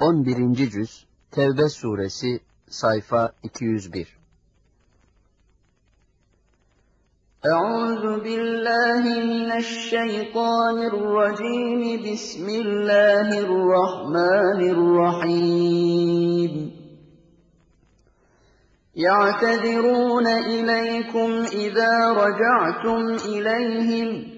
11. Cüz Tevbe Suresi Sayfa 201 أعوذ بالله من الشيطان الرجيم بسم الله الرحمن الرحيم يعتذرون إليكم إذا رجعتم إليهم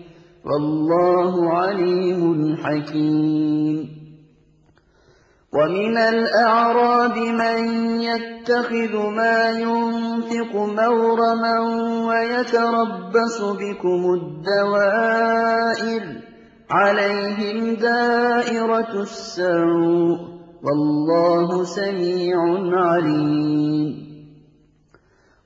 والله عليم حكيم. ومن الأعراب من يتخذ ما ينفق مورما ويتربص بكم الدوائر عليهم دائرة السوء والله سميع عليم.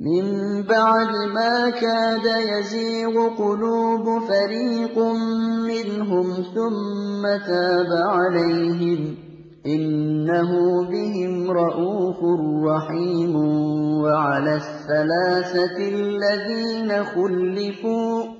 من بعد ما كاد يزيغ قلوب فريق منهم ثم تاب عليهم إِنَّهُ بِهِمْ رَءُوفٌ رَّحِيمٌ وَعَلَى الثَّلَاثَةِ الَّذِينَ خُلِّفُوا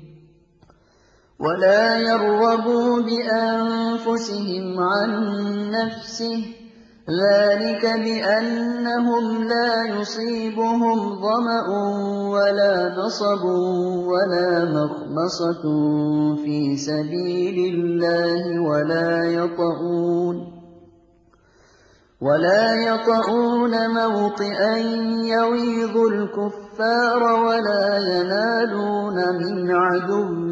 ولا يرغبوا بأنفسهم عن نفسه. ذَٰلِكَ بِأَنَّهُمْ لَا يُصِيبُهُمْ ظَمَأٌ وَلَا نَصَبٌ وَلَا مَخْمَصَةٌ فِي سَبِيلِ اللَّهِ وَلَا يَطَئُونَ مَوْطِئًا يَغِيظُ الْكُفَّارَ وَلَا يَنَالُونَ مِنْ عَدُوٍّ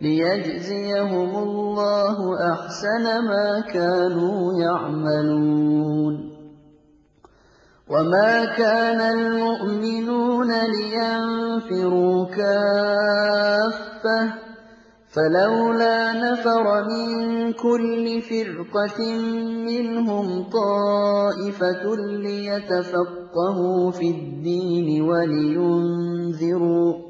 لِيَجْزِيَهُمُ اللَّهُ أَحْسَنَ مَا كَانُوا يَعْمَلُونَ وَمَا كَانَ الْمُؤْمِنُونَ لِيَنفِرُوا كَافَّةً ۚ فَلَوْلَا نَفَرَ مِن كُلِّ فِرْقَةٍ مِّنْهُمْ طَائِفَةٌ لِّيَتَفَقَّهُوا فِي الدِّينِ وَلِيُنذِرُوا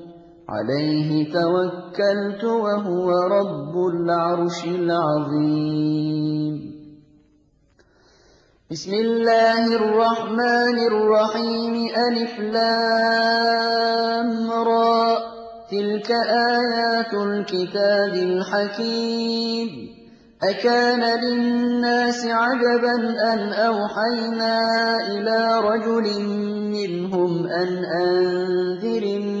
عَلَيْهِ تَوَكَّلْتُ وَهُوَ رَبُّ الْعَرْشِ الْعَظِيمِ. بسم الله الرحمن الرحيم. ألف لام را. تِلْكَ آيَاتُ الْكِتَابِ الْحَكِيمِ. أَكَانَ لِلنَّاسِ عَجَبًا أَنْ أَوْحَيْنَا إِلَىٰ رَجُلٍ مِّنْهُمْ أَنْ أَنذِرِ النَّاسَ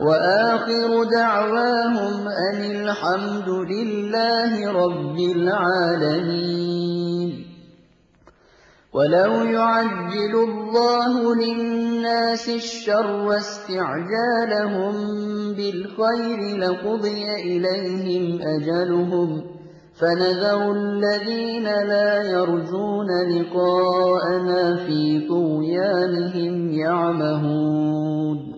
وَآخِرُ دَعْوَاهُمْ أَنِ الْحَمْدُ لِلَّهِ رَبِّ الْعَالَمِينَ. وَلَوْ يُعَجِّلُ اللَّهُ لِلنَّاسِ الشَّرَّ اسْتِعْجَالَهُم بِالْخَيْرِ لَقُضِيَ إِلَيْهِمْ أَجَلُهُمْ ۖ. فَنَذَرُ الَّذِينَ لَا يَرْجُونَ لِقَاءَنَا فِي طُغْيَانِهِمْ يَعْمَهُونَ.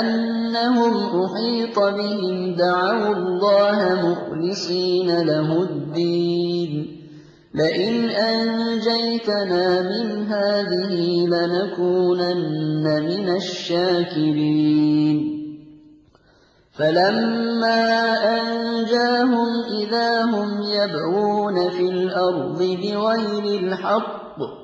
أَنَّهُمْ أُحِيطَ بِهِمْ دَعَوُا اللَّهَ مُخْلِصِينَ لَهُ الدِّينَ. لئن أنجيتنا من هذه لنكونن من الشاكرين. فلما أنجاهم إذا هم يبغون في الأرض بغير الحق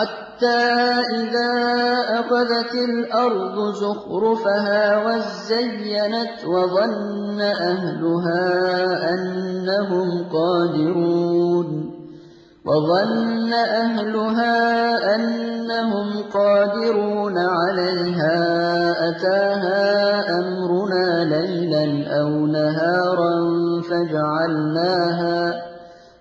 حَتَّىٰ إِذَا أَخَذَتِ الْأَرْضُ زُخْرُفَهَا وَازَّيَّنَتْ وَظَنَّ أَهْلُهَا أَنَّهُمْ قَادِرُونَ وَظَنَّ أَهْلُهَا أَنَّهُمْ قَادِرُونَ عَلَيْهَا أَتَاهَا أَمْرُنَا لَيْلًا أَوْ نَهَارًا فَجَعَلْنَاهَا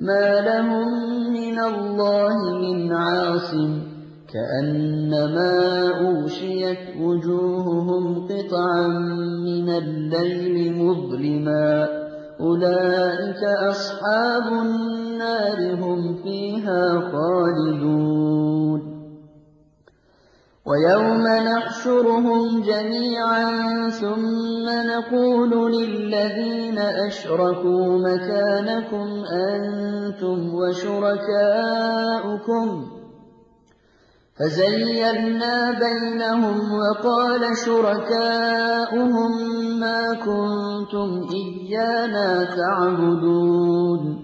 ما لهم من الله من عاصم كأنما أوشيت وجوههم قطعا من الليل مظلما أولئك أصحاب النار هم فيها خالدون ويوم نحشرهم جميعا ثم نقول للذين أشركوا مكانكم أنتم وشركاؤكم. فزينا بينهم وقال شركاؤهم ما كنتم إيانا تعبدون.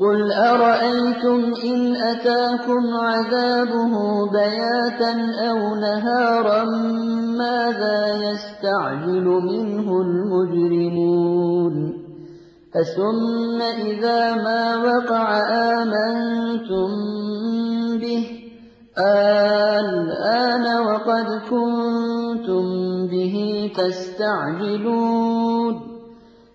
قل أرأيتم إن أتاكم عذابه بياتا أو نهارا ماذا يستعجل منه المجرمون فثم إذا ما وقع آمنتم به الآن وقد كنتم به تستعجلون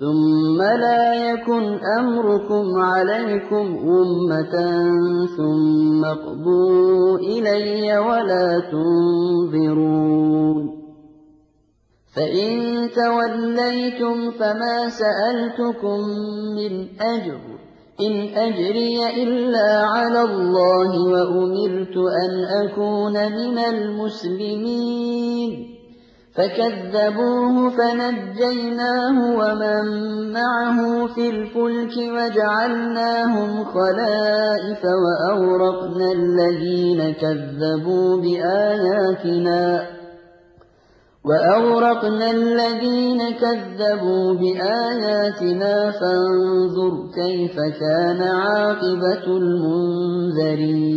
ثم لا يكن أمركم عليكم أمة ثم اقضوا إلي ولا تنظرون. فإن توليتم فما سألتكم من أجر إن أجري إلا على الله وأمرت أن أكون من المسلمين. فكذبوه فنجيناه ومن معه في الفلك وجعلناهم خلائف وأورقنا الذين كذبوا بآياتنا وأورقنا الذين كذبوا بآياتنا فانظر كيف كان عاقبة المنذرين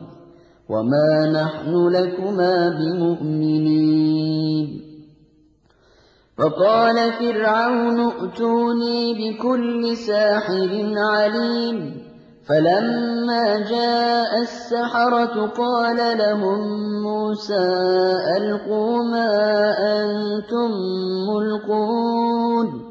وما نحن لكما بمؤمنين فقال فرعون ائتوني بكل ساحر عليم فلما جاء السحرة قال لهم موسى ألقوا ما أنتم ملقون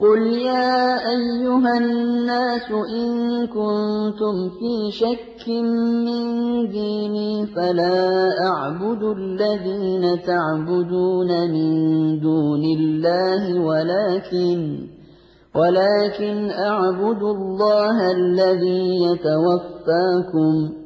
قل يا أيها الناس إن كنتم في شك من ديني فلا أعبد الذين تعبدون من دون الله ولكن ولكن أعبد الله الذي يتوفاكم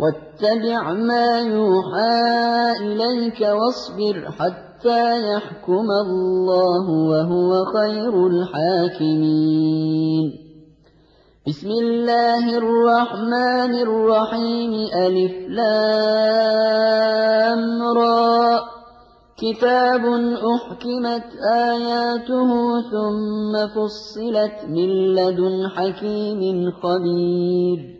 واتبع ما يوحى إليك واصبر حتى يحكم الله وهو خير الحاكمين. بسم الله الرحمن الرحيم. ألف لام را. كتاب أحكمت آياته ثم فصلت من لدن حكيم خبير.